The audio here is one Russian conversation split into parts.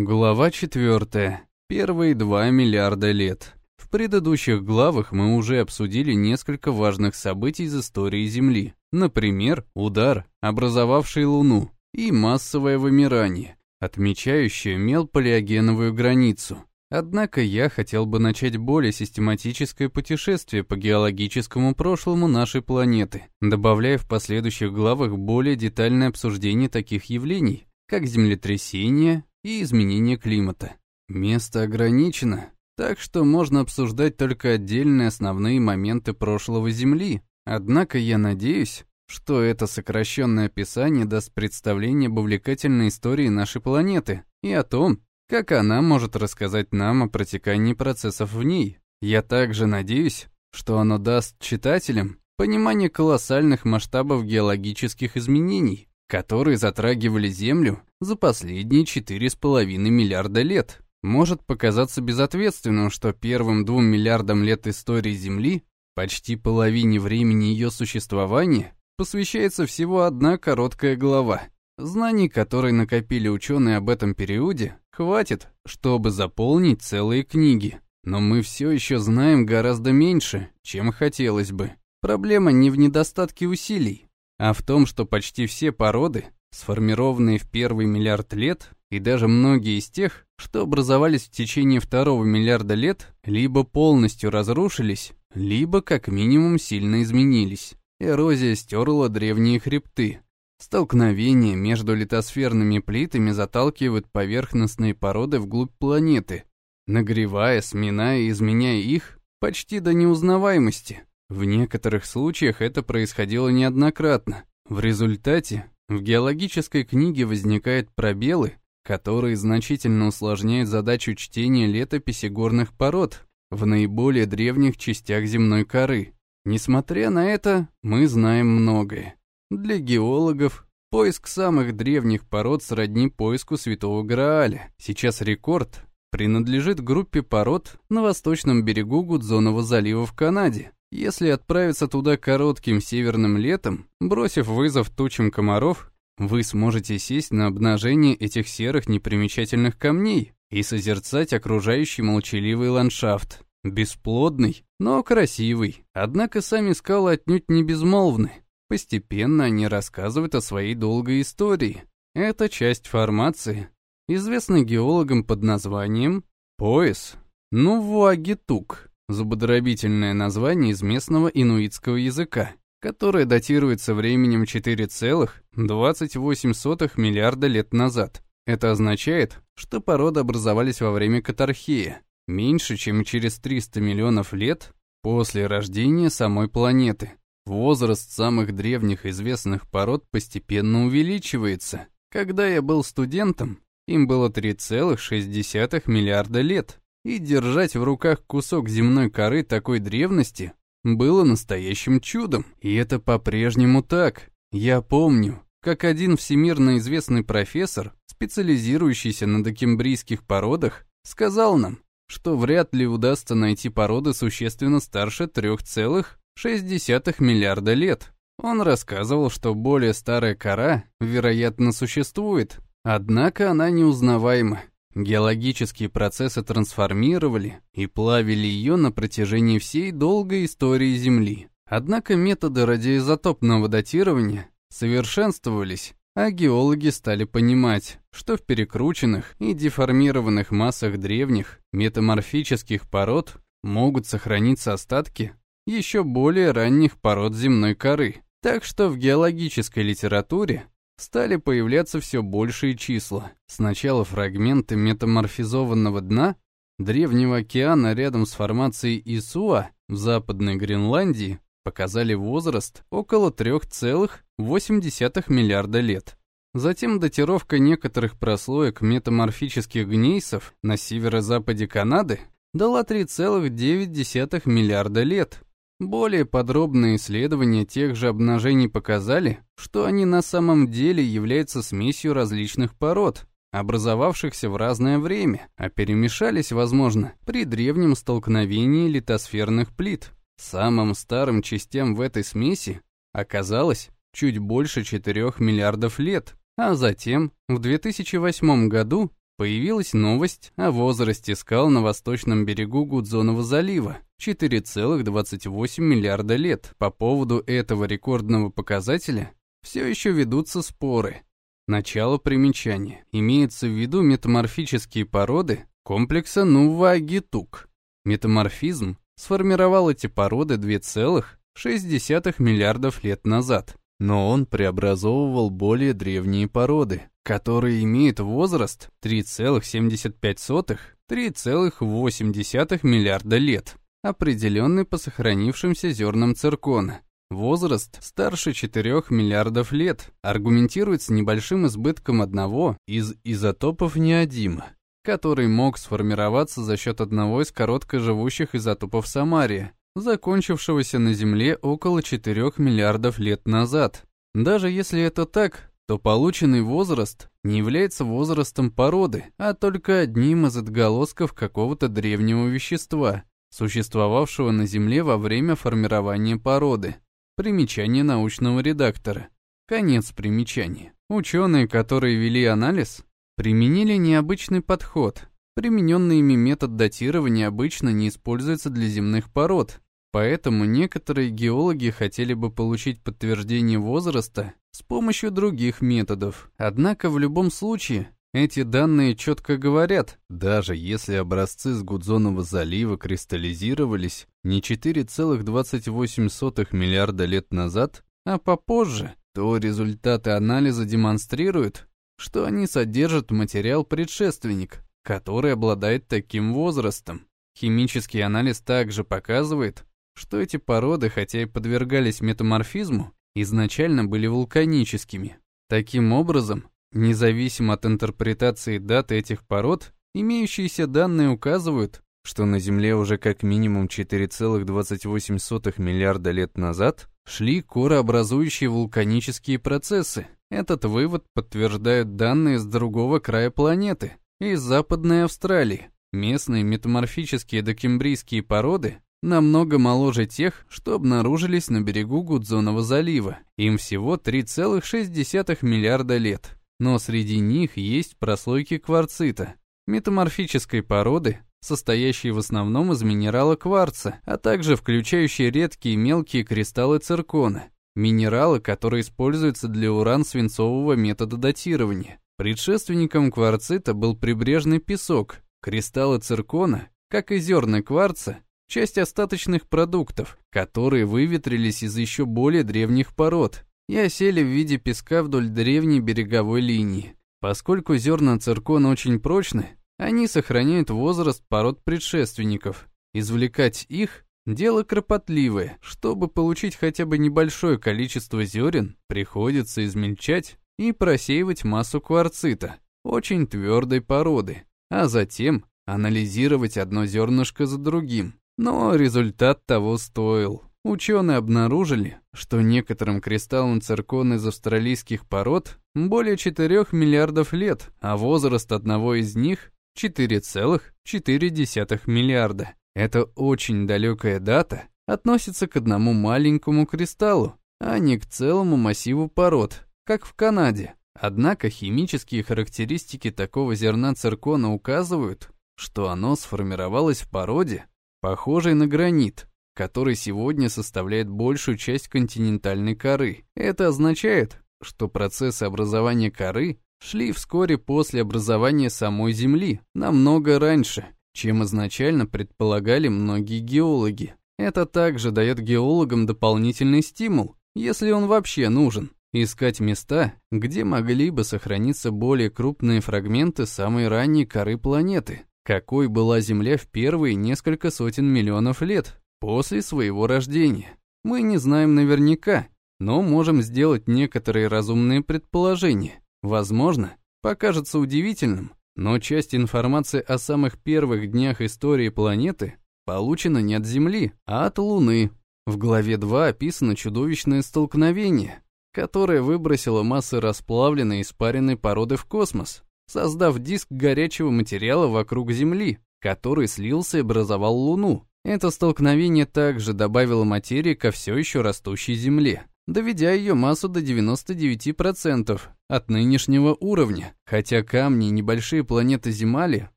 Глава 4. Первые 2 миллиарда лет. В предыдущих главах мы уже обсудили несколько важных событий из истории Земли. Например, удар, образовавший Луну, и массовое вымирание, отмечающее мелполиогеновую границу. Однако я хотел бы начать более систематическое путешествие по геологическому прошлому нашей планеты, добавляя в последующих главах более детальное обсуждение таких явлений, как землетрясения, и изменение климата. Место ограничено, так что можно обсуждать только отдельные основные моменты прошлого Земли. Однако я надеюсь, что это сокращенное описание даст представление об увлекательной истории нашей планеты и о том, как она может рассказать нам о протекании процессов в ней. Я также надеюсь, что оно даст читателям понимание колоссальных масштабов геологических изменений, которые затрагивали Землю за последние 4,5 миллиарда лет. Может показаться безответственным, что первым двум миллиардам лет истории Земли, почти половине времени ее существования, посвящается всего одна короткая глава. Знаний, которые накопили ученые об этом периоде, хватит, чтобы заполнить целые книги. Но мы все еще знаем гораздо меньше, чем хотелось бы. Проблема не в недостатке усилий, а в том, что почти все породы, сформированные в первый миллиард лет, и даже многие из тех, что образовались в течение второго миллиарда лет, либо полностью разрушились, либо как минимум сильно изменились. Эрозия стерла древние хребты. Столкновения между литосферными плитами заталкивают поверхностные породы вглубь планеты, нагревая, сминая и изменяя их почти до неузнаваемости. В некоторых случаях это происходило неоднократно. В результате в геологической книге возникают пробелы, которые значительно усложняют задачу чтения летописи горных пород в наиболее древних частях земной коры. Несмотря на это, мы знаем многое. Для геологов поиск самых древних пород сродни поиску Святого Грааля. Сейчас рекорд принадлежит группе пород на восточном берегу Гудзонова залива в Канаде. Если отправиться туда коротким северным летом, бросив вызов тучам комаров, вы сможете сесть на обнажение этих серых непримечательных камней и созерцать окружающий молчаливый ландшафт. Бесплодный, но красивый. Однако сами скалы отнюдь не безмолвны. Постепенно они рассказывают о своей долгой истории. Это часть формации, известна геологам под названием «Пояс Нувуагитук». Зубодробительное название из местного инуитского языка, которое датируется временем 4,28 миллиарда лет назад. Это означает, что породы образовались во время катархея, меньше, чем через 300 миллионов лет после рождения самой планеты. Возраст самых древних известных пород постепенно увеличивается. Когда я был студентом, им было 3,6 миллиарда лет и держать в руках кусок земной коры такой древности было настоящим чудом. И это по-прежнему так. Я помню, как один всемирно известный профессор, специализирующийся на докембрийских породах, сказал нам, что вряд ли удастся найти породы существенно старше 3,6 миллиарда лет. Он рассказывал, что более старая кора, вероятно, существует, однако она неузнаваема Геологические процессы трансформировали и плавили ее на протяжении всей долгой истории Земли. Однако методы радиоизотопного датирования совершенствовались, а геологи стали понимать, что в перекрученных и деформированных массах древних метаморфических пород могут сохраниться остатки еще более ранних пород земной коры. Так что в геологической литературе стали появляться все большие числа. Сначала фрагменты метаморфизованного дна Древнего океана рядом с формацией Исуа в Западной Гренландии показали возраст около 3,8 миллиарда лет. Затем датировка некоторых прослоек метаморфических гнейсов на северо-западе Канады дала 3,9 миллиарда лет, более подробные исследования тех же обнажений показали, что они на самом деле являются смесью различных пород, образовавшихся в разное время, а перемешались, возможно, при древнем столкновении литосферных плит. Самым старым частям в этой смеси оказалось чуть больше 4 миллиардов лет, а затем, в 2008 году, появилась новость о возрасте скал на восточном берегу Гудзонова залива 4,28 миллиарда лет. По поводу этого рекордного показателя все еще ведутся споры. Начало примечания. Имеется в виду метаморфические породы комплекса Нувагитук. Метаморфизм сформировал эти породы 2,6 миллиардов лет назад. Но он преобразовывал более древние породы, которые имеют возраст 3,75-3,8 миллиарда лет, определенный по сохранившимся зернам циркона. Возраст старше 4 миллиардов лет аргументируется небольшим избытком одного из изотопов неодима, который мог сформироваться за счет одного из короткоживущих изотопов Самария, закончившегося на Земле около 4 миллиардов лет назад. Даже если это так, то полученный возраст не является возрастом породы, а только одним из отголосков какого-то древнего вещества, существовавшего на Земле во время формирования породы. Примечание научного редактора. Конец примечания. Ученые, которые вели анализ, применили необычный подход. Примененный ими метод датирования обычно не используется для земных пород, Поэтому некоторые геологи хотели бы получить подтверждение возраста с помощью других методов. Однако в любом случае эти данные четко говорят, даже если образцы с Гудзонова залива кристаллизировались не 4,28 миллиарда лет назад, а попозже, то результаты анализа демонстрируют, что они содержат материал-предшественник, который обладает таким возрастом. Химический анализ также показывает, что эти породы, хотя и подвергались метаморфизму, изначально были вулканическими. Таким образом, независимо от интерпретации даты этих пород, имеющиеся данные указывают, что на Земле уже как минимум 4,28 миллиарда лет назад шли корообразующие вулканические процессы. Этот вывод подтверждают данные с другого края планеты, из Западной Австралии. Местные метаморфические докембрийские породы намного моложе тех, что обнаружились на берегу Гудзонова залива. Им всего 3,6 миллиарда лет. Но среди них есть прослойки кварцита, метаморфической породы, состоящей в основном из минерала кварца, а также включающей редкие мелкие кристаллы циркона, минералы, которые используются для уран-свинцового метода датирования. Предшественником кварцита был прибрежный песок, кристаллы циркона, как и зерна кварца, часть остаточных продуктов, которые выветрились из еще более древних пород и осели в виде песка вдоль древней береговой линии. Поскольку зерна циркона очень прочны, они сохраняют возраст пород предшественников. Извлекать их – дело кропотливое. Чтобы получить хотя бы небольшое количество зерен, приходится измельчать и просеивать массу кварцита, очень твердой породы, а затем анализировать одно зернышко за другим. Но результат того стоил. Ученые обнаружили, что некоторым кристаллам циркона из австралийских пород более 4 миллиардов лет, а возраст одного из них 4,4 миллиарда. Это очень далекая дата относится к одному маленькому кристаллу, а не к целому массиву пород, как в Канаде. Однако химические характеристики такого зерна циркона указывают, что оно сформировалось в породе, похожий на гранит, который сегодня составляет большую часть континентальной коры. Это означает, что процессы образования коры шли вскоре после образования самой Земли, намного раньше, чем изначально предполагали многие геологи. Это также дает геологам дополнительный стимул, если он вообще нужен, искать места, где могли бы сохраниться более крупные фрагменты самой ранней коры планеты какой была Земля в первые несколько сотен миллионов лет после своего рождения. Мы не знаем наверняка, но можем сделать некоторые разумные предположения. Возможно, покажется удивительным, но часть информации о самых первых днях истории планеты получена не от Земли, а от Луны. В главе 2 описано чудовищное столкновение, которое выбросило массы расплавленной испаренной породы в космос создав диск горячего материала вокруг Земли, который слился и образовал Луну. Это столкновение также добавило материи ко все еще растущей Земле. доведя ее массу до 99% от нынешнего уровня, хотя камни и небольшие планеты Земали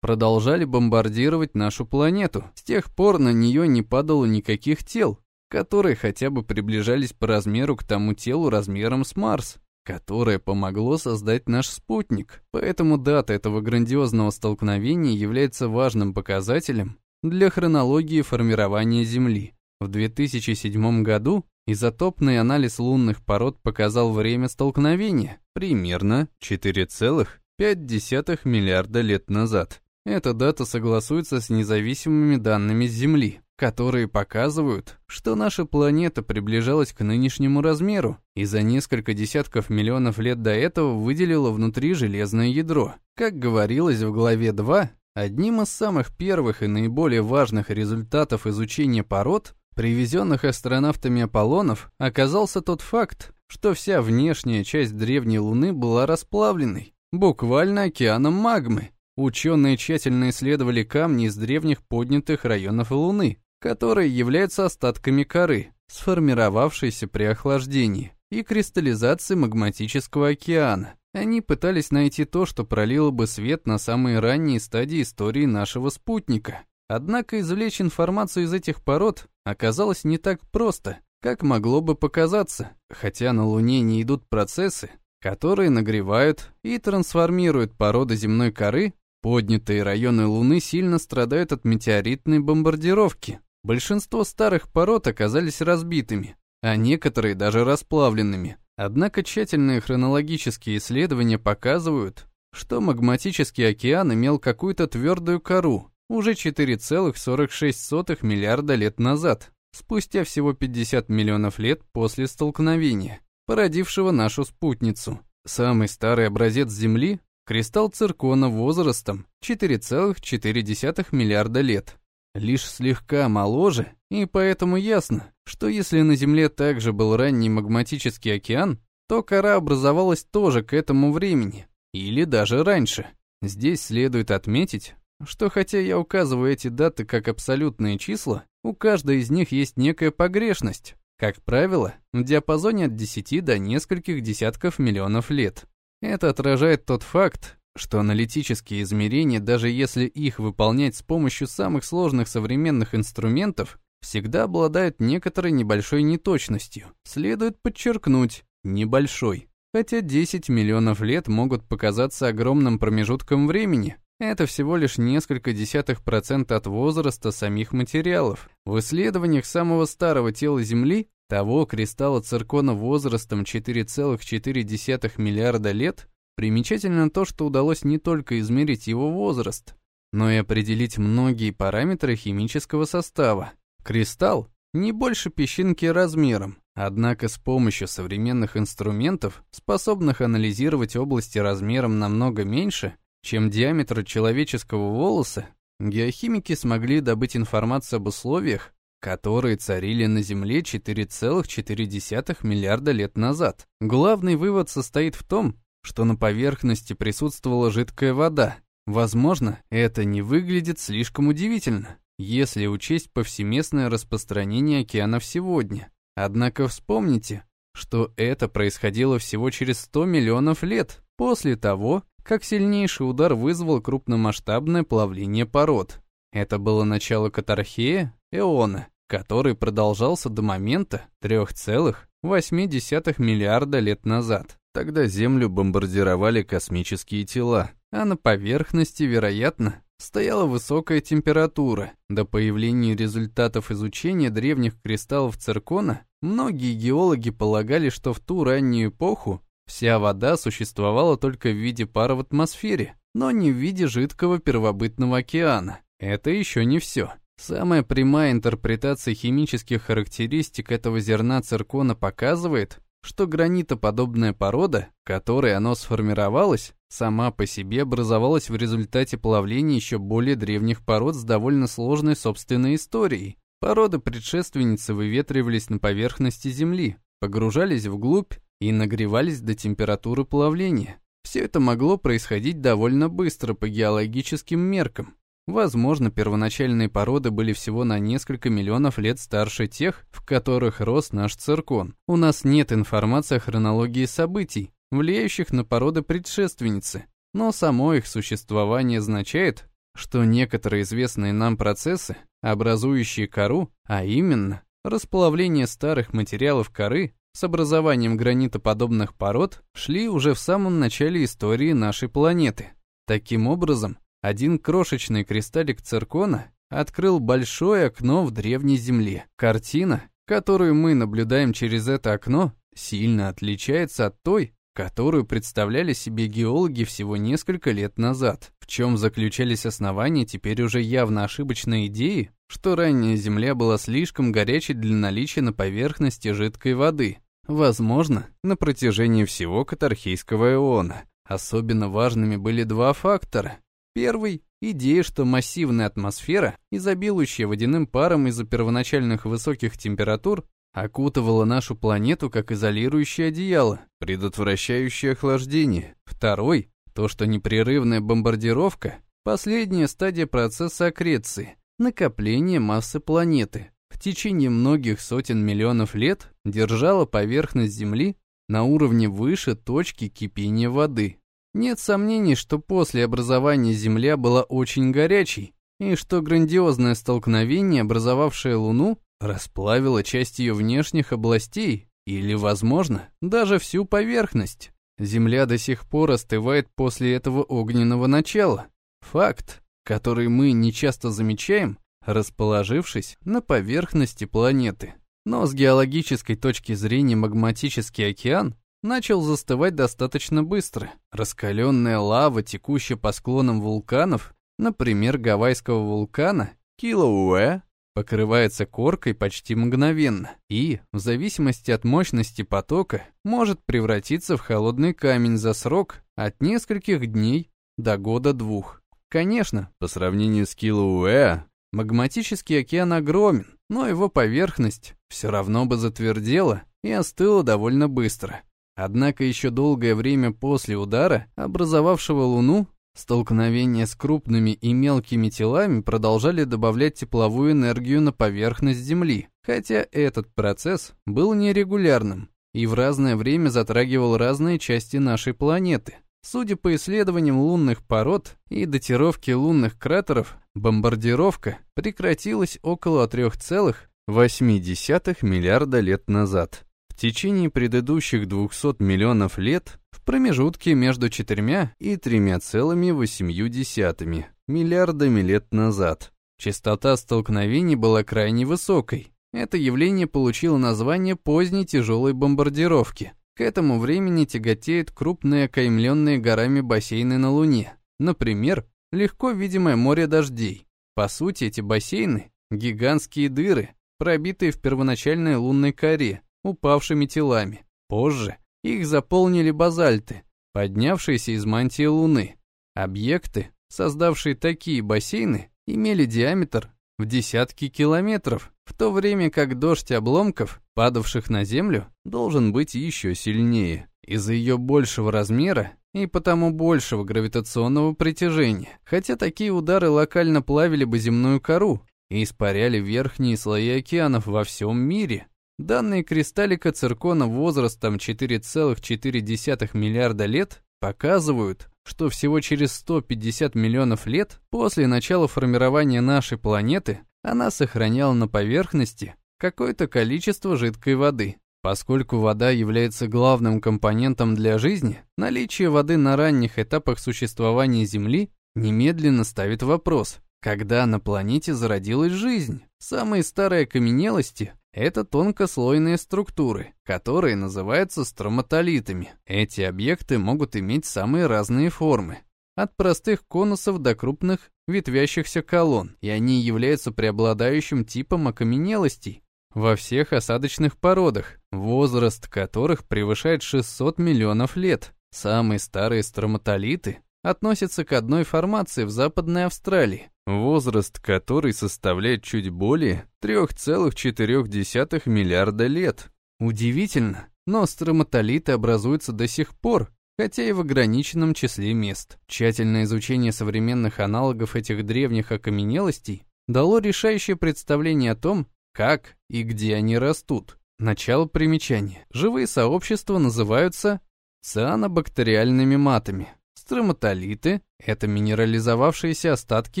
продолжали бомбардировать нашу планету. С тех пор на нее не падало никаких тел, которые хотя бы приближались по размеру к тому телу размером с Марс, которое помогло создать наш спутник. Поэтому дата этого грандиозного столкновения является важным показателем для хронологии формирования Земли. В 2007 году изотопный анализ лунных пород показал время столкновения примерно 4,5 миллиарда лет назад. Эта дата согласуется с независимыми данными Земли, которые показывают, что наша планета приближалась к нынешнему размеру и за несколько десятков миллионов лет до этого выделила внутри железное ядро. Как говорилось в главе 2, одним из самых первых и наиболее важных результатов изучения пород, привезенных астронавтами Аполлонов, оказался тот факт, что вся внешняя часть древней Луны была расплавленной, буквально океаном магмы. Ученые тщательно исследовали камни из древних поднятых районов Луны, которые являются остатками коры, сформировавшейся при охлаждении и кристаллизации магматического океана. Они пытались найти то, что пролило бы свет на самые ранние стадии истории нашего спутника. Однако извлечь информацию из этих пород оказалось не так просто, как могло бы показаться, хотя на Луне не идут процессы, которые нагревают и трансформируют породы земной коры, поднятые районы Луны сильно страдают от метеоритной бомбардировки. Большинство старых пород оказались разбитыми, а некоторые даже расплавленными. Однако тщательные хронологические исследования показывают, что магматический океан имел какую-то твердую кору уже 4,46 миллиарда лет назад, спустя всего 50 миллионов лет после столкновения, породившего нашу спутницу. Самый старый образец Земли – кристалл циркона возрастом 4,4 миллиарда лет лишь слегка моложе, и поэтому ясно, что если на Земле также был ранний магматический океан, то кора образовалась тоже к этому времени, или даже раньше. Здесь следует отметить, что хотя я указываю эти даты как абсолютные числа, у каждой из них есть некая погрешность, как правило, в диапазоне от 10 до нескольких десятков миллионов лет. Это отражает тот факт, что аналитические измерения, даже если их выполнять с помощью самых сложных современных инструментов, всегда обладают некоторой небольшой неточностью. Следует подчеркнуть, небольшой. Хотя 10 миллионов лет могут показаться огромным промежутком времени, это всего лишь несколько десятых процента от возраста самих материалов. В исследованиях самого старого тела Земли, того кристалла циркона возрастом 4,4 миллиарда лет, Примечательно то, что удалось не только измерить его возраст, но и определить многие параметры химического состава. Кристалл не больше песчинки размером, однако с помощью современных инструментов, способных анализировать области размером намного меньше, чем диаметр человеческого волоса, геохимики смогли добыть информацию об условиях, которые царили на Земле 4,4 миллиарда лет назад. Главный вывод состоит в том, что на поверхности присутствовала жидкая вода. Возможно, это не выглядит слишком удивительно, если учесть повсеместное распространение океанов сегодня. Однако вспомните, что это происходило всего через 100 миллионов лет после того, как сильнейший удар вызвал крупномасштабное плавление пород. Это было начало Катархея, эона, который продолжался до момента 3,8 миллиарда лет назад. Тогда Землю бомбардировали космические тела, а на поверхности, вероятно, стояла высокая температура. До появления результатов изучения древних кристаллов циркона многие геологи полагали, что в ту раннюю эпоху вся вода существовала только в виде пара в атмосфере, но не в виде жидкого первобытного океана. Это еще не все. Самая прямая интерпретация химических характеристик этого зерна циркона показывает, что гранитоподобная порода, которой оно сформировалось, сама по себе образовалась в результате плавления еще более древних пород с довольно сложной собственной историей. Породы предшественницы выветривались на поверхности Земли, погружались вглубь и нагревались до температуры плавления. Все это могло происходить довольно быстро по геологическим меркам. Возможно, первоначальные породы были всего на несколько миллионов лет старше тех, в которых рос наш циркон. У нас нет информации о хронологии событий, влияющих на породы предшественницы, но само их существование означает, что некоторые известные нам процессы, образующие кору, а именно расплавление старых материалов коры с образованием гранитоподобных пород, шли уже в самом начале истории нашей планеты. Таким образом, один крошечный кристаллик циркона открыл большое окно в древней Земле. Картина, которую мы наблюдаем через это окно, сильно отличается от той, которую представляли себе геологи всего несколько лет назад. В чем заключались основания теперь уже явно ошибочной идеи, что ранняя Земля была слишком горячей для наличия на поверхности жидкой воды. Возможно, на протяжении всего Катархийского эона. Особенно важными были два фактора. Первый – идея, что массивная атмосфера, изобилующая водяным паром из-за первоначальных высоких температур, окутывала нашу планету как изолирующее одеяло, предотвращающее охлаждение. Второй – то, что непрерывная бомбардировка – последняя стадия процесса аккреции, накопления массы планеты, в течение многих сотен миллионов лет держала поверхность Земли на уровне выше точки кипения воды. Нет сомнений, что после образования Земля была очень горячей, и что грандиозное столкновение, образовавшее Луну, расплавило часть ее внешних областей, или, возможно, даже всю поверхность. Земля до сих пор остывает после этого огненного начала. Факт, который мы нечасто замечаем, расположившись на поверхности планеты. Но с геологической точки зрения магматический океан начал застывать достаточно быстро. Раскаленная лава, текущая по склонам вулканов, например, гавайского вулкана Килауэ, покрывается коркой почти мгновенно и, в зависимости от мощности потока, может превратиться в холодный камень за срок от нескольких дней до года-двух. Конечно, по сравнению с Килауэ, магматический океан огромен, но его поверхность все равно бы затвердела и остыла довольно быстро. Однако еще долгое время после удара, образовавшего Луну, столкновения с крупными и мелкими телами продолжали добавлять тепловую энергию на поверхность Земли, хотя этот процесс был нерегулярным и в разное время затрагивал разные части нашей планеты. Судя по исследованиям лунных пород и датировке лунных кратеров, бомбардировка прекратилась около 3,8 миллиарда лет назад течение предыдущих 200 миллионов лет в промежутке между 4 и 3,8 миллиардами лет назад. Частота столкновений была крайне высокой. Это явление получило название поздней тяжелой бомбардировки. К этому времени тяготеют крупные окаймленные горами бассейны на Луне. Например, легко видимое море дождей. По сути, эти бассейны – гигантские дыры, пробитые в первоначальной лунной коре, упавшими телами. Позже их заполнили базальты, поднявшиеся из мантии Луны. Объекты, создавшие такие бассейны, имели диаметр в десятки километров, в то время как дождь обломков, падавших на Землю, должен быть еще сильнее. Из-за ее большего размера и потому большего гравитационного притяжения, хотя такие удары локально плавили бы земную кору и испаряли верхние слои океанов во всем мире, Данные кристаллика циркона возрастом 4,4 миллиарда лет показывают, что всего через 150 миллионов лет после начала формирования нашей планеты она сохраняла на поверхности какое-то количество жидкой воды. Поскольку вода является главным компонентом для жизни, наличие воды на ранних этапах существования Земли немедленно ставит вопрос, когда на планете зародилась жизнь. Самые старые окаменелости это тонкослойные структуры, которые называются строматолитами. Эти объекты могут иметь самые разные формы, от простых конусов до крупных ветвящихся колонн, и они являются преобладающим типом окаменелостей во всех осадочных породах, возраст которых превышает 600 миллионов лет. Самые старые строматолиты относятся к одной формации в Западной Австралии, возраст которой составляет чуть более 3,4 миллиарда лет. Удивительно, но строматолиты образуются до сих пор. хотя и в ограниченном числе мест. Тщательное изучение современных аналогов этих древних окаменелостей дало решающее представление о том, как и где они растут. Начало примечания. Живые сообщества называются цианобактериальными матами. Строматолиты – это минерализовавшиеся остатки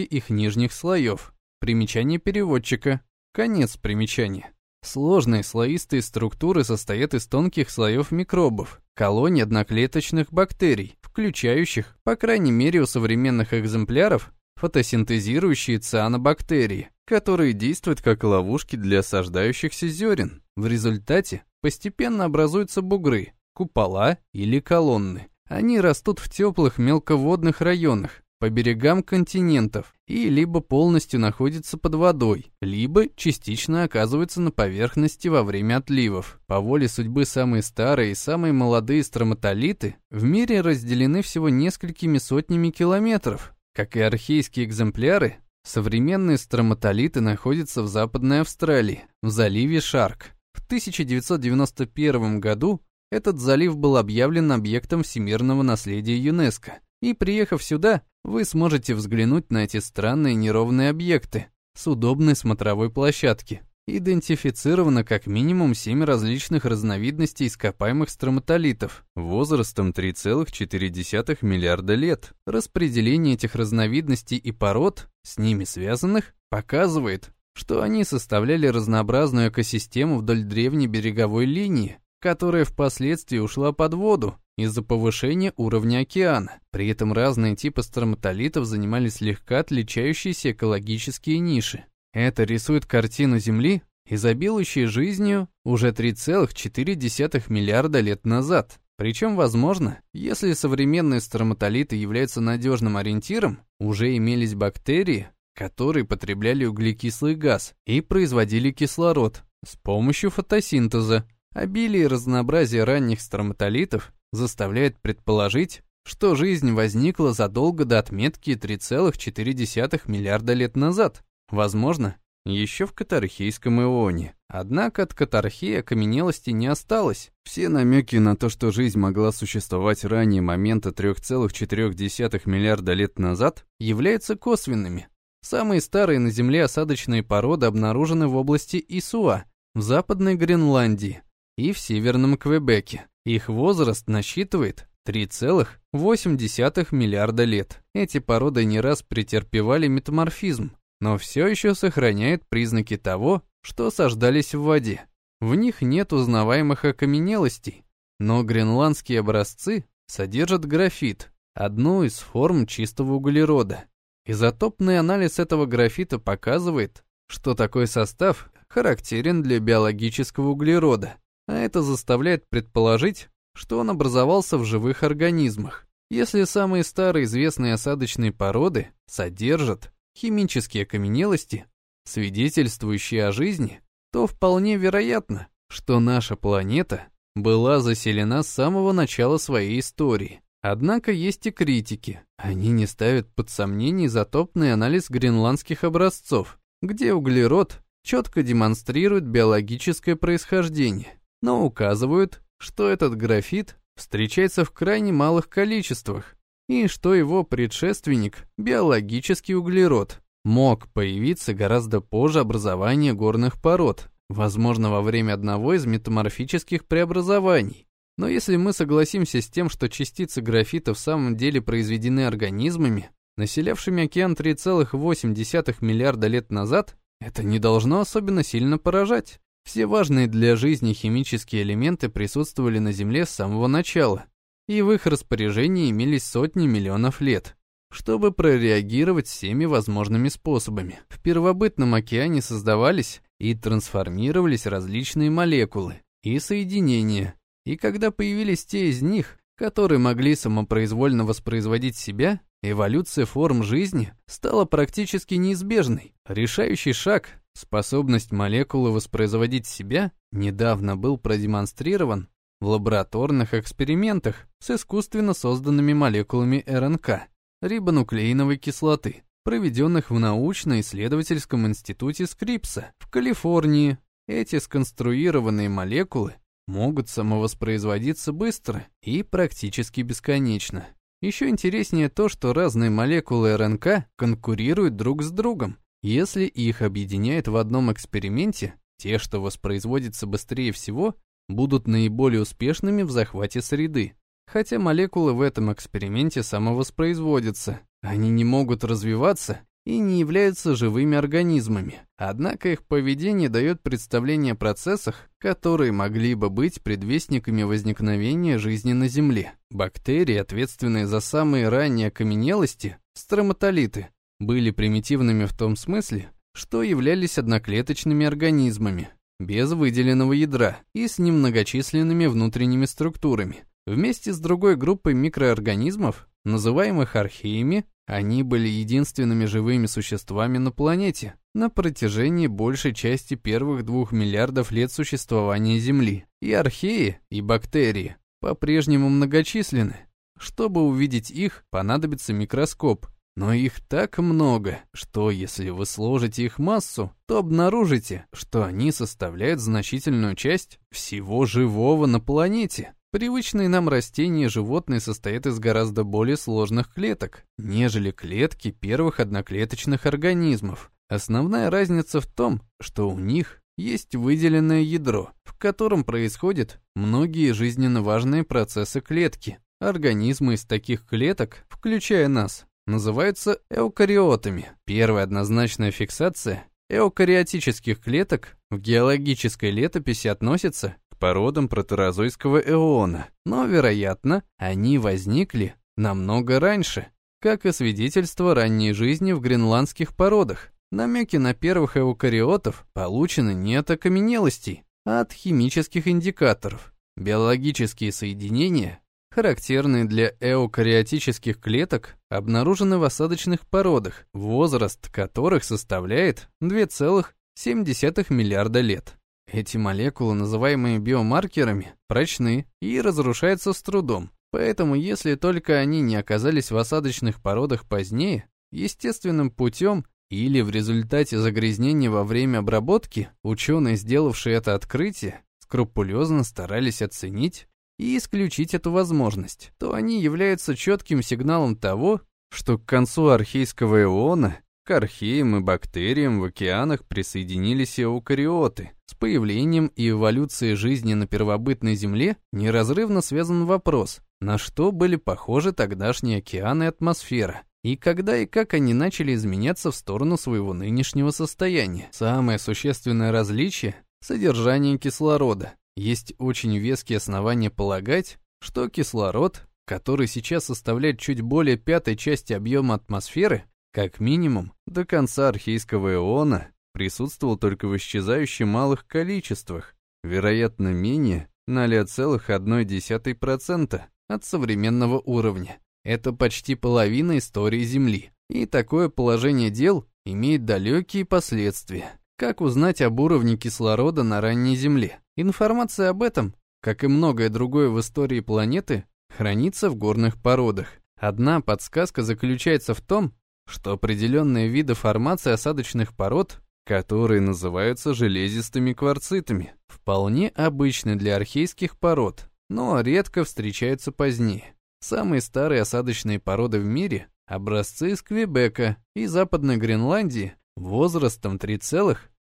их нижних слоев. Примечание переводчика. Конец примечания. Сложные слоистые структуры состоят из тонких слоев микробов, колоний одноклеточных бактерий, включающих, по крайней мере у современных экземпляров, фотосинтезирующие цианобактерии, которые действуют как ловушки для осаждающихся зерен. В результате постепенно образуются бугры, купола или колонны. Они растут в теплых мелководных районах, по берегам континентов и либо полностью находятся под водой, либо частично оказываются на поверхности во время отливов. По воле судьбы самые старые и самые молодые строматолиты в мире разделены всего несколькими сотнями километров. Как и архейские экземпляры, современные строматолиты находятся в Западной Австралии, в заливе Шарк. В 1991 году этот залив был объявлен объектом всемирного наследия ЮНЕСКо – и приехав сюда, вы сможете взглянуть на эти странные неровные объекты с удобной смотровой площадки. Идентифицировано как минимум 7 различных разновидностей ископаемых строматолитов возрастом 3,4 миллиарда лет. Распределение этих разновидностей и пород, с ними связанных, показывает, что они составляли разнообразную экосистему вдоль древней береговой линии, которая впоследствии ушла под воду из-за повышения уровня океана. При этом разные типы строматолитов занимали слегка отличающиеся экологические ниши. Это рисует картину Земли, изобилующей жизнью уже 3,4 миллиарда лет назад. Причем, возможно, если современные строматолиты являются надежным ориентиром, уже имелись бактерии, которые потребляли углекислый газ и производили кислород с помощью фотосинтеза. Обилие и разнообразие ранних строматолитов заставляет предположить, что жизнь возникла задолго до отметки 3,4 миллиарда лет назад, возможно, еще в Катархийском ионе. Однако от Катархии окаменелости не осталось. Все намеки на то, что жизнь могла существовать ранее момента 3,4 миллиарда лет назад, являются косвенными. Самые старые на Земле осадочные породы обнаружены в области Исуа, в Западной Гренландии и в Северном Квебеке. Их возраст насчитывает 3,8 миллиарда лет. Эти породы не раз претерпевали метаморфизм, но все еще сохраняют признаки того, что осаждались в воде. В них нет узнаваемых окаменелостей, но гренландские образцы содержат графит, одну из форм чистого углерода. Изотопный анализ этого графита показывает, что такой состав характерен для биологического углерода, а это заставляет предположить, что он образовался в живых организмах. Если самые старые известные осадочные породы содержат химические окаменелости, свидетельствующие о жизни, то вполне вероятно, что наша планета была заселена с самого начала своей истории. Однако есть и критики. Они не ставят под сомнение изотопный анализ гренландских образцов, где углерод четко демонстрирует биологическое происхождение но указывают, что этот графит встречается в крайне малых количествах и что его предшественник, биологический углерод, мог появиться гораздо позже образования горных пород, возможно, во время одного из метаморфических преобразований. Но если мы согласимся с тем, что частицы графита в самом деле произведены организмами, населявшими океан 3,8 миллиарда лет назад, это не должно особенно сильно поражать. Все важные для жизни химические элементы присутствовали на Земле с самого начала, и в их распоряжении имелись сотни миллионов лет, чтобы прореагировать всеми возможными способами. В первобытном океане создавались и трансформировались различные молекулы и соединения, и когда появились те из них, которые могли самопроизвольно воспроизводить себя, эволюция форм жизни стала практически неизбежной. Решающий шаг Способность молекулы воспроизводить себя недавно был продемонстрирован в лабораторных экспериментах с искусственно созданными молекулами РНК, рибонуклеиновой кислоты, проведенных в научно-исследовательском институте Скрипса в Калифорнии. Эти сконструированные молекулы могут самовоспроизводиться быстро и практически бесконечно. Еще интереснее то, что разные молекулы РНК конкурируют друг с другом. Если их объединяет в одном эксперименте, те, что воспроизводятся быстрее всего, будут наиболее успешными в захвате среды. Хотя молекулы в этом эксперименте самовоспроизводятся, они не могут развиваться и не являются живыми организмами. Однако их поведение дает представление о процессах, которые могли бы быть предвестниками возникновения жизни на Земле. Бактерии, ответственные за самые ранние окаменелости, строматолиты, были примитивными в том смысле, что являлись одноклеточными организмами, без выделенного ядра и с немногочисленными внутренними структурами. Вместе с другой группой микроорганизмов, называемых археями, они были единственными живыми существами на планете на протяжении большей части первых двух миллиардов лет существования Земли. И археи, и бактерии по-прежнему многочисленны. Чтобы увидеть их, понадобится микроскоп. Но их так много, что если вы сложите их массу, то обнаружите, что они составляют значительную часть всего живого на планете. Привычные нам растения и животные состоят из гораздо более сложных клеток, нежели клетки первых одноклеточных организмов. Основная разница в том, что у них есть выделенное ядро, в котором происходят многие жизненно важные процессы клетки. Организмы из таких клеток, включая нас, называются эукариотами. Первая однозначная фиксация эукариотических клеток в геологической летописи относится породам протерозойского эона, но, вероятно, они возникли намного раньше, как и свидетельство ранней жизни в гренландских породах. Намеки на первых эукариотов получены не от окаменелостей, а от химических индикаторов. Биологические соединения, характерные для эукариотических клеток, обнаружены в осадочных породах, возраст которых составляет 2,7 миллиарда лет. Эти молекулы, называемые биомаркерами, прочны и разрушаются с трудом. Поэтому если только они не оказались в осадочных породах позднее, естественным путем или в результате загрязнения во время обработки, ученые, сделавшие это открытие, скрупулезно старались оценить и исключить эту возможность, то они являются четким сигналом того, что к концу архейского эона к археям и бактериям в океанах присоединились эукариоты. С появлением и эволюцией жизни на первобытной Земле неразрывно связан вопрос, на что были похожи тогдашние океаны и атмосфера, и когда и как они начали изменяться в сторону своего нынешнего состояния. Самое существенное различие – содержание кислорода. Есть очень веские основания полагать, что кислород, который сейчас составляет чуть более пятой части объема атмосферы, как минимум, до конца архейского эона присутствовал только в исчезающих малых количествах, вероятно, менее 0,1% от современного уровня. Это почти половина истории Земли. И такое положение дел имеет далекие последствия. Как узнать об уровне кислорода на ранней Земле? Информация об этом, как и многое другое в истории планеты, хранится в горных породах. Одна подсказка заключается в том, что определенные виды формации осадочных пород, которые называются железистыми кварцитами, вполне обычны для архейских пород, но редко встречаются позднее. Самые старые осадочные породы в мире – образцы из Квебека и Западной Гренландии возрастом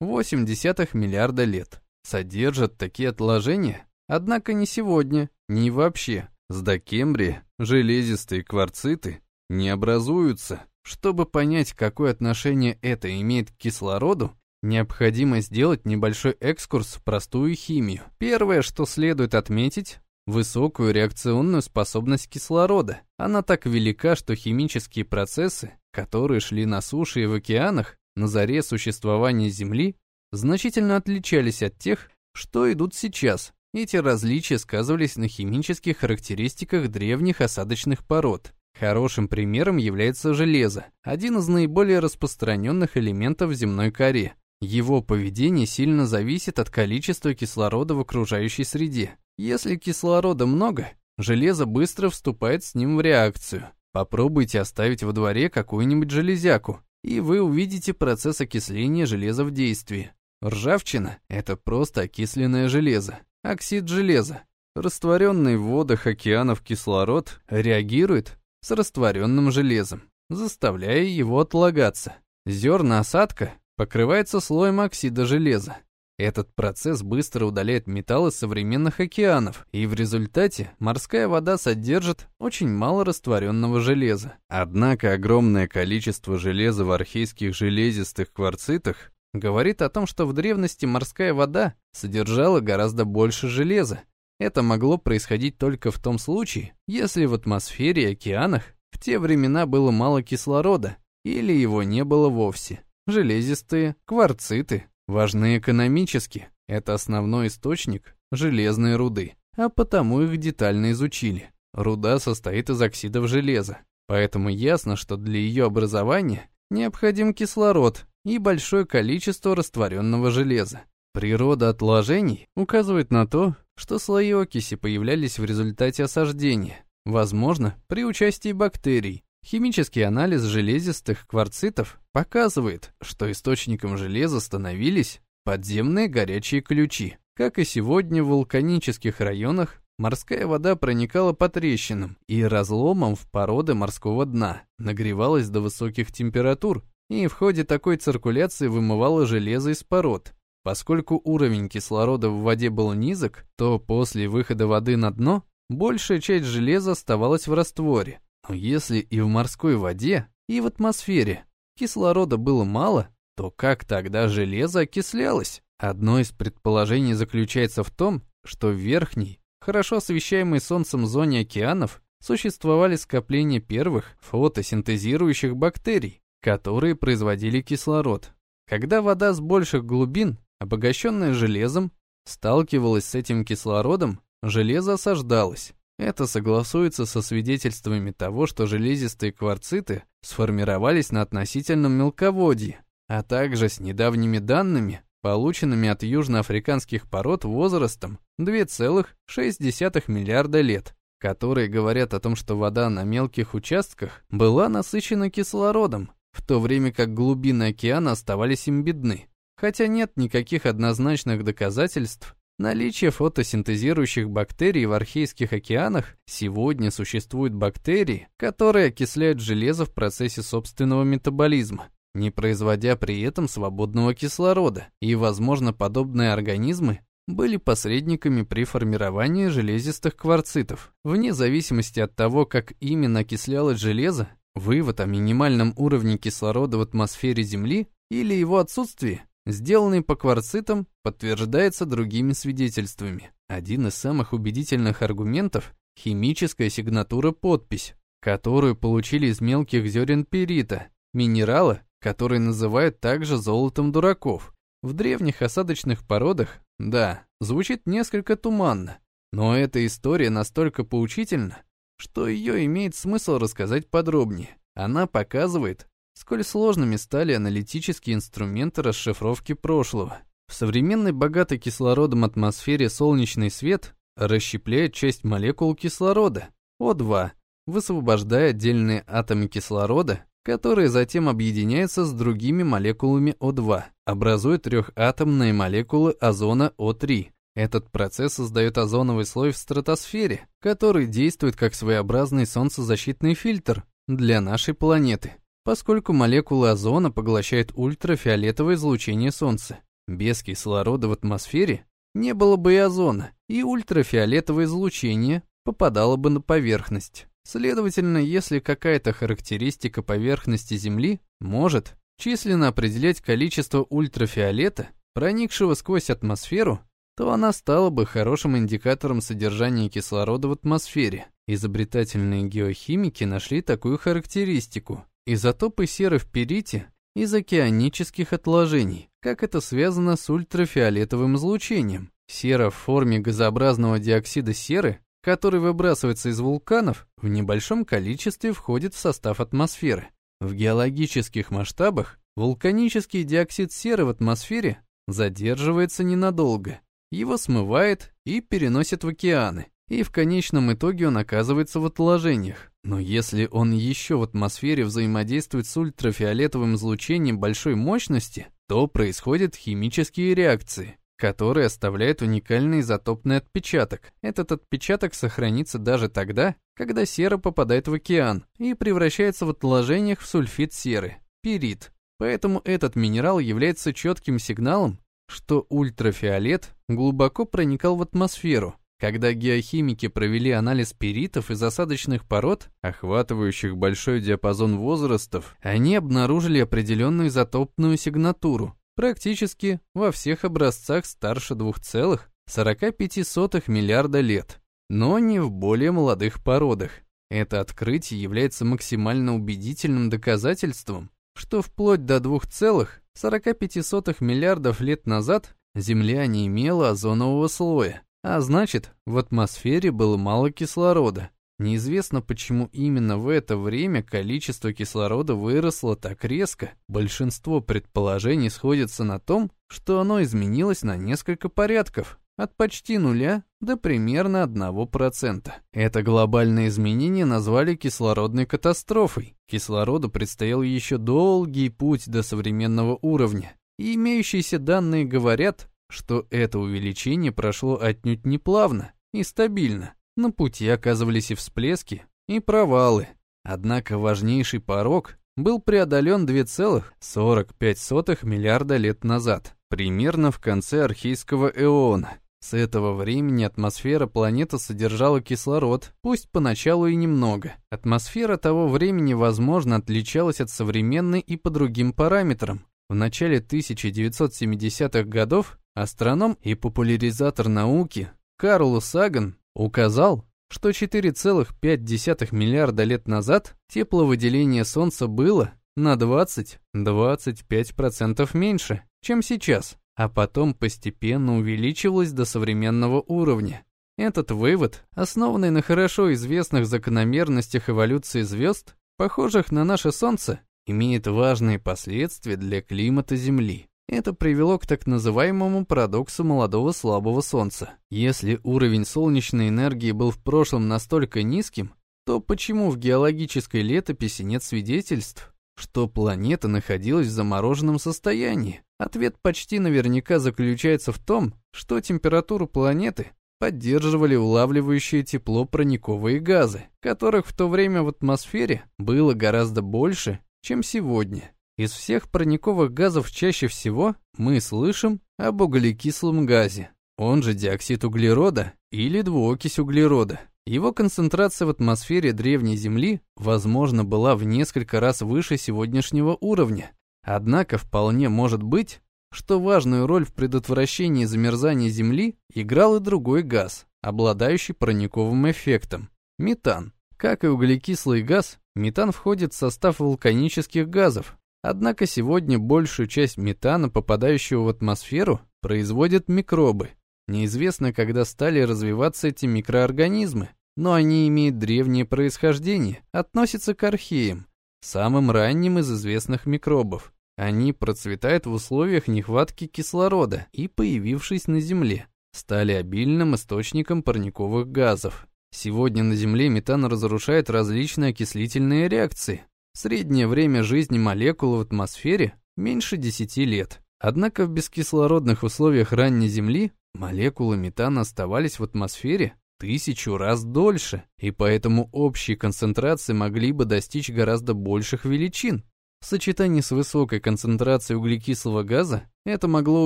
3,8 миллиарда лет. Содержат такие отложения, однако не сегодня, ни вообще. С Докембрия железистые кварциты не образуются, чтобы понять, какое отношение это имеет к кислороду, необходимо сделать небольшой экскурс в простую химию. Первое, что следует отметить, высокую реакционную способность кислорода. Она так велика, что химические процессы, которые шли на суше и в океанах на заре существования Земли, значительно отличались от тех, что идут сейчас. Эти различия сказывались на химических характеристиках древних осадочных пород. Хорошим примером является железо, один из наиболее распространенных элементов в земной коре. Его поведение сильно зависит от количества кислорода в окружающей среде. Если кислорода много, железо быстро вступает с ним в реакцию. Попробуйте оставить во дворе какую-нибудь железяку, и вы увидите процесс окисления железа в действии. Ржавчина – это просто окисленное железо. оксид железа. Растворенный в водах океанов кислород реагирует с растворенным железом, заставляя его отлагаться. Зерна осадка покрывается слоем оксида железа. Этот процесс быстро удаляет металлы современных океанов, и в результате морская вода содержит очень мало растворенного железа. Однако огромное количество железа в архейских железистых кварцитах говорит о том, что в древности морская вода содержала гораздо больше железа. Это могло происходить только в том случае, если в атмосфере и океанах в те времена было мало кислорода, или его не было вовсе. Железистые кварциты важны экономически. Это основной источник железной руды, а потому их детально изучили. Руда состоит из оксидов железа, поэтому ясно, что для ее образования необходим кислород и большое количество растворенного железа. Природа отложений указывает на то, что слои окиси появлялись в результате осаждения, возможно, при участии бактерий, Химический анализ железистых кварцитов показывает, что источником железа становились подземные горячие ключи. Как и сегодня в вулканических районах, морская вода проникала по трещинам и разломам в породы морского дна, нагревалась до высоких температур и в ходе такой циркуляции вымывала железо из пород. Поскольку уровень кислорода в воде был низок, то после выхода воды на дно большая часть железа оставалась в растворе, но если и в морской воде, и в атмосфере кислорода было мало, то как тогда железо окислялось? Одно из предположений заключается в том, что в верхней, хорошо освещаемой солнцем зоне океанов существовали скопления первых фотосинтезирующих бактерий, которые производили кислород. Когда вода с больших глубин, обогащенная железом, сталкивалась с этим кислородом, железо осаждалось, это согласуется со свидетельствами того, что железистые кварциты сформировались на относительном мелководье, а также с недавними данными, полученными от южноафриканских пород возрастом 2,6 миллиарда лет, которые говорят о том, что вода на мелких участках была насыщена кислородом, в то время как глубины океана оставались им бедны. Хотя нет никаких однозначных доказательств Наличие фотосинтезирующих бактерий в архейских океанах сегодня существуют бактерии, которые окисляют железо в процессе собственного метаболизма, не производя при этом свободного кислорода, и, возможно, подобные организмы были посредниками при формировании железистых кварцитов. Вне зависимости от того, как именно окислялось железо, вывод о минимальном уровне кислорода в атмосфере Земли или его отсутствии сделанный по кварцитам, подтверждается другими свидетельствами. Один из самых убедительных аргументов – химическая сигнатура-подпись, которую получили из мелких зерен перита, минерала, который называют также золотом дураков. В древних осадочных породах, да, звучит несколько туманно, но эта история настолько поучительна, что ее имеет смысл рассказать подробнее. Она показывает, сколь сложными стали аналитические инструменты расшифровки прошлого. В современной богатой кислородом атмосфере солнечный свет расщепляет часть молекул кислорода, О2, высвобождая отдельные атомы кислорода, которые затем объединяются с другими молекулами О2, образуя трехатомные молекулы озона О3. Этот процесс создает озоновый слой в стратосфере, который действует как своеобразный солнцезащитный фильтр для нашей планеты поскольку молекулы озона поглощают ультрафиолетовое излучение Солнца. Без кислорода в атмосфере не было бы и озона, и ультрафиолетовое излучение попадало бы на поверхность. Следовательно, если какая-то характеристика поверхности Земли может численно определять количество ультрафиолета, проникшего сквозь атмосферу, то она стала бы хорошим индикатором содержания кислорода в атмосфере. Изобретательные геохимики нашли такую характеристику. Изотопы серы в перите из океанических отложений, как это связано с ультрафиолетовым излучением. Сера в форме газообразного диоксида серы, который выбрасывается из вулканов, в небольшом количестве входит в состав атмосферы. В геологических масштабах вулканический диоксид серы в атмосфере задерживается ненадолго. Его смывает и переносит в океаны и в конечном итоге он оказывается в отложениях. Но если он еще в атмосфере взаимодействует с ультрафиолетовым излучением большой мощности, то происходят химические реакции, который оставляет уникальный изотопный отпечаток. Этот отпечаток сохранится даже тогда, когда сера попадает в океан и превращается в отложениях в сульфид серы, пирит. Поэтому этот минерал является четким сигналом, что ультрафиолет глубоко проникал в атмосферу. Когда геохимики провели анализ пиритов из осадочных пород, охватывающих большой диапазон возрастов, они обнаружили определенную изотопную сигнатуру, практически во всех образцах старше 2,45 миллиарда лет, но не в более молодых породах. Это открытие является максимально убедительным доказательством, что вплоть до 2,45 миллиардов лет назад Земля не имела озонового слоя, а значит, в атмосфере было мало кислорода. Неизвестно, почему именно в это время количество кислорода выросло так резко. Большинство предположений сходятся на том, что оно изменилось на несколько порядков, от почти нуля до примерно 1%. Это глобальное изменение назвали кислородной катастрофой. Кислороду предстоял еще долгий путь до современного уровня. И имеющиеся данные говорят, что это увеличение прошло отнюдь не плавно и стабильно. На пути оказывались и всплески, и провалы. Однако важнейший порог был преодолен 2,45 миллиарда лет назад, примерно в конце Архейского эона. С этого времени атмосфера планеты содержала кислород, пусть поначалу и немного. Атмосфера того времени, возможно, отличалась от современной и по другим параметрам. В начале 1970-х годов астроном и популяризатор науки Карл Саган указал, что 4,5 миллиарда лет назад тепловыделение Солнца было на 20-25% меньше, чем сейчас, а потом постепенно увеличивалось до современного уровня. Этот вывод, основанный на хорошо известных закономерностях эволюции звезд, похожих на наше Солнце, имеет важные последствия для климата Земли. Это привело к так называемому парадоксу молодого слабого Солнца. Если уровень солнечной энергии был в прошлом настолько низким, то почему в геологической летописи нет свидетельств, что планета находилась в замороженном состоянии? Ответ почти наверняка заключается в том, что температуру планеты поддерживали улавливающие тепло парниковые газы, которых в то время в атмосфере было гораздо больше, чем сегодня. Из всех парниковых газов чаще всего мы слышим об углекислом газе, он же диоксид углерода или двуокись углерода. Его концентрация в атмосфере древней Земли, возможно, была в несколько раз выше сегодняшнего уровня. Однако вполне может быть, что важную роль в предотвращении замерзания Земли играл и другой газ, обладающий парниковым эффектом – метан. Как и углекислый газ, метан входит в состав вулканических газов, Однако сегодня большую часть метана, попадающего в атмосферу, производят микробы. Неизвестно, когда стали развиваться эти микроорганизмы, но они имеют древнее происхождение, относятся к археям, самым ранним из известных микробов. Они процветают в условиях нехватки кислорода и, появившись на Земле, стали обильным источником парниковых газов. Сегодня на Земле метан разрушает различные окислительные реакции, Среднее время жизни молекул в атмосфере меньше 10 лет. Однако в бескислородных условиях ранней Земли молекулы метана оставались в атмосфере тысячу раз дольше, и поэтому общие концентрации могли бы достичь гораздо больших величин. В сочетании с высокой концентрацией углекислого газа это могло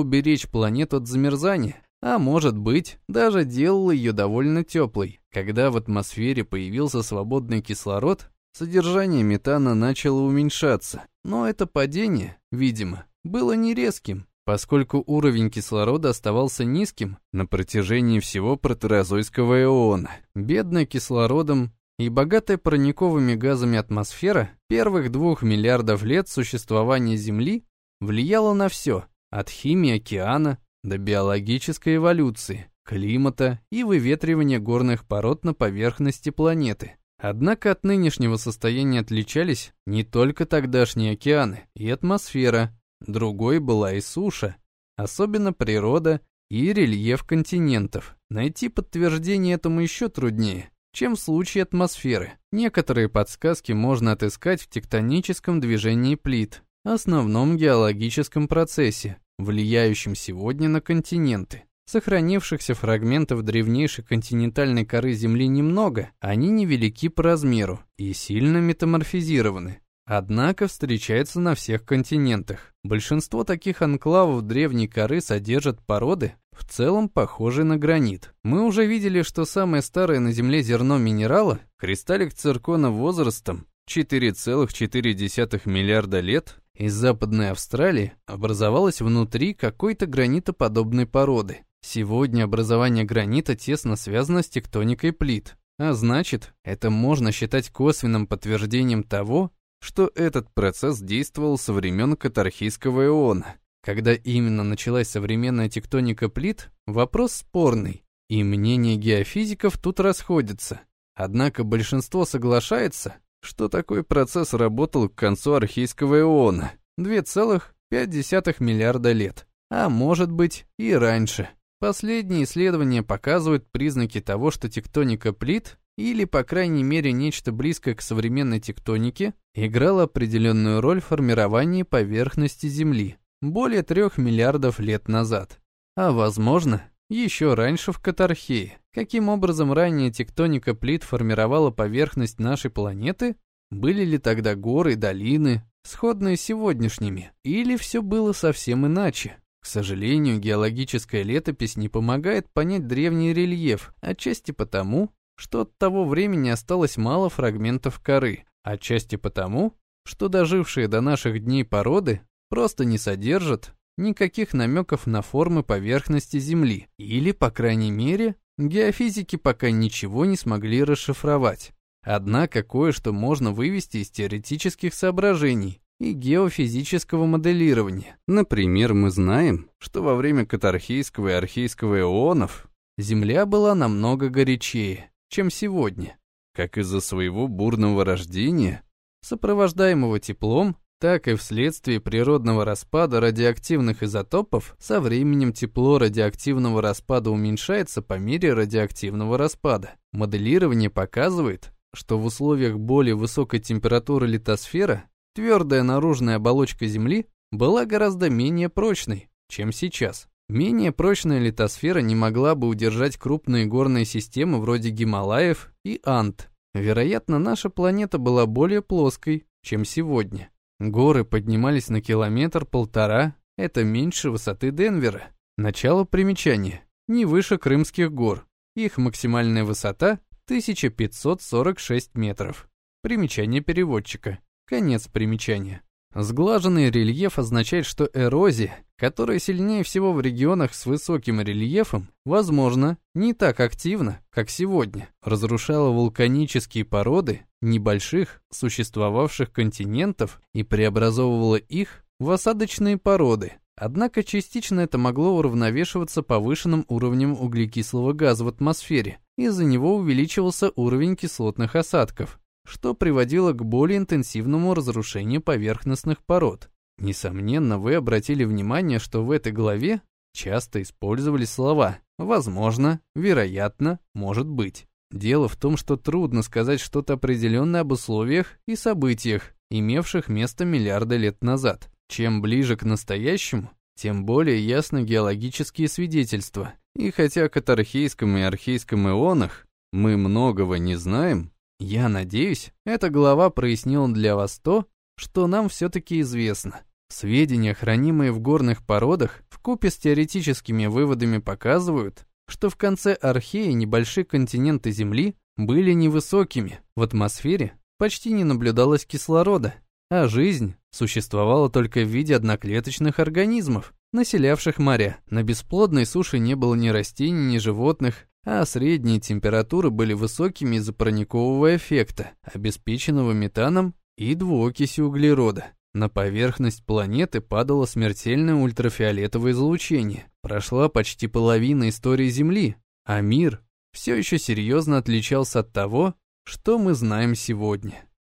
уберечь планету от замерзания, а может быть, даже делало ее довольно теплой. Когда в атмосфере появился свободный кислород, Содержание метана начало уменьшаться, но это падение, видимо, было не резким, поскольку уровень кислорода оставался низким на протяжении всего протерозойского эона. Бедная кислородом и богатая парниковыми газами атмосфера первых двух миллиардов лет существования Земли влияла на все, от химии океана до биологической эволюции, климата и выветривания горных пород на поверхности планеты. Однако от нынешнего состояния отличались не только тогдашние океаны и атмосфера, другой была и суша, особенно природа и рельеф континентов. Найти подтверждение этому еще труднее, чем в случае атмосферы. Некоторые подсказки можно отыскать в тектоническом движении плит, основном геологическом процессе, влияющим сегодня на континенты. Сохранившихся фрагментов древнейшей континентальной коры Земли немного, они невелики по размеру и сильно метаморфизированы. Однако встречаются на всех континентах. Большинство таких анклавов древней коры содержат породы, в целом похожие на гранит. Мы уже видели, что самое старое на Земле зерно минерала, кристаллик циркона возрастом 4,4 миллиарда лет, из Западной Австралии образовалось внутри какой-то гранитоподобной породы. Сегодня образование гранита тесно связано с тектоникой плит, а значит, это можно считать косвенным подтверждением того, что этот процесс действовал со времен Катархийского иона. Когда именно началась современная тектоника плит, вопрос спорный, и мнения геофизиков тут расходятся. Однако большинство соглашается, что такой процесс работал к концу Архейского иона, 2,5 миллиарда лет, а может быть и раньше. Последние исследования показывают признаки того, что тектоника плит, или по крайней мере нечто близкое к современной тектонике, играла определенную роль в формировании поверхности Земли более трех миллиардов лет назад. А возможно, еще раньше в Катархее. Каким образом ранее тектоника плит формировала поверхность нашей планеты? Были ли тогда горы, долины, сходные с сегодняшними? Или все было совсем иначе? Сожалению, геологическая летопись не помогает понять древний рельеф, отчасти потому, что от того времени осталось мало фрагментов коры, отчасти потому, что дожившие до наших дней породы просто не содержат никаких намеков на формы поверхности Земли, или, по крайней мере, геофизики пока ничего не смогли расшифровать. Однако кое-что можно вывести из теоретических соображений, и геофизического моделирования. Например, мы знаем, что во время катархийского и архейского ионов Земля была намного горячее, чем сегодня, как из-за своего бурного рождения, сопровождаемого теплом, так и вследствие природного распада радиоактивных изотопов со временем тепло радиоактивного распада уменьшается по мере радиоактивного распада. Моделирование показывает, что в условиях более высокой температуры литосфера Твердая наружная оболочка Земли была гораздо менее прочной, чем сейчас. Менее прочная литосфера не могла бы удержать крупные горные системы вроде Гималаев и Анд. Вероятно, наша планета была более плоской, чем сегодня. Горы поднимались на километр-полтора, это меньше высоты Денвера. Начало примечания. Не выше Крымских гор. Их максимальная высота 1546 метров. Примечание переводчика. Конец примечания. Сглаженный рельеф означает, что эрозия, которая сильнее всего в регионах с высоким рельефом, возможно, не так активно, как сегодня, разрушала вулканические породы небольших существовавших континентов и преобразовывала их в осадочные породы. Однако частично это могло уравновешиваться повышенным уровнем углекислого газа в атмосфере, из-за него увеличивался уровень кислотных осадков, что приводило к более интенсивному разрушению поверхностных пород. Несомненно, вы обратили внимание, что в этой главе часто использовались слова «возможно», «вероятно», «может быть». Дело в том, что трудно сказать что-то определенное об условиях и событиях, имевших место миллиарды лет назад. Чем ближе к настоящему, тем более ясны геологические свидетельства. И хотя о катархейском и архейском ионах мы многого не знаем, я надеюсь, эта глава прояснила для вас то, что нам все-таки известно. Сведения, хранимые в горных породах, вкупе с теоретическими выводами показывают, что в конце Археи небольшие континенты Земли были невысокими, в атмосфере почти не наблюдалось кислорода, а жизнь существовала только в виде одноклеточных организмов, населявших моря. На бесплодной суше не было ни растений, ни животных, а средние температуры были высокими из-за парникового эффекта, обеспеченного метаном и двуокисью углерода. На поверхность планеты падало смертельное ультрафиолетовое излучение. Прошла почти половина истории Земли, а мир все еще серьезно отличался от того, что мы знаем сегодня.